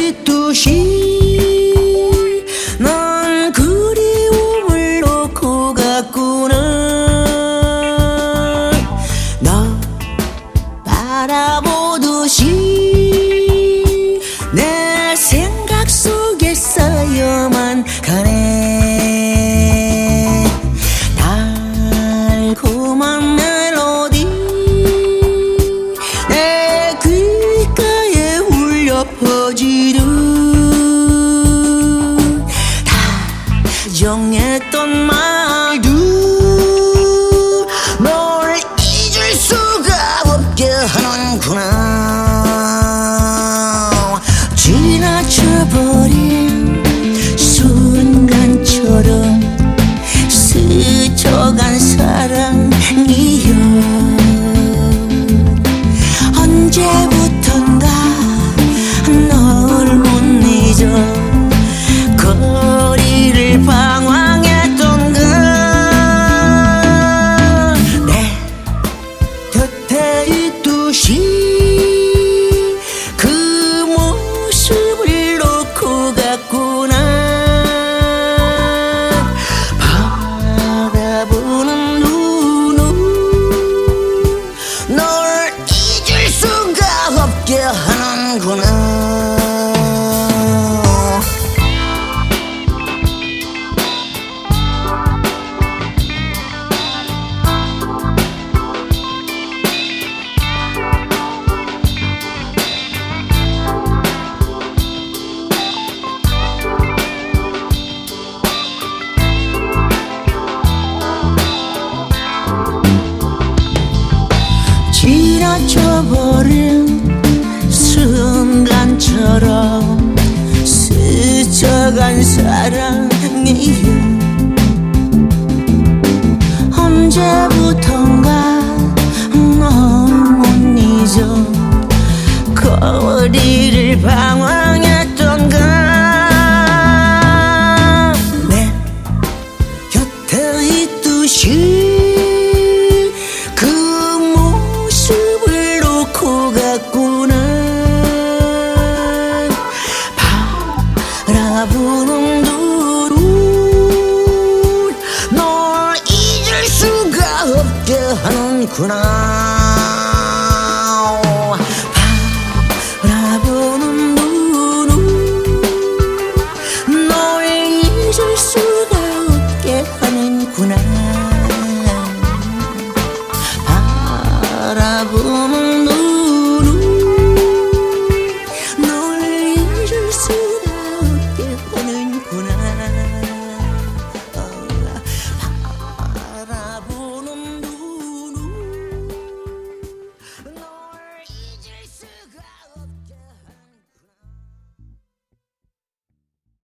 ずっとし 부정했던 말도 너를 잊을 수가 없게 하는구나. 사랑이요 언제부턴가 너무 잊어 거리를 방황했던가. 내 곁에 있듯이 그 모습을 놓고 갔구나. 바라보는 않구나. 바라보는 눈을 널 잊을 수가 없게 하는구나.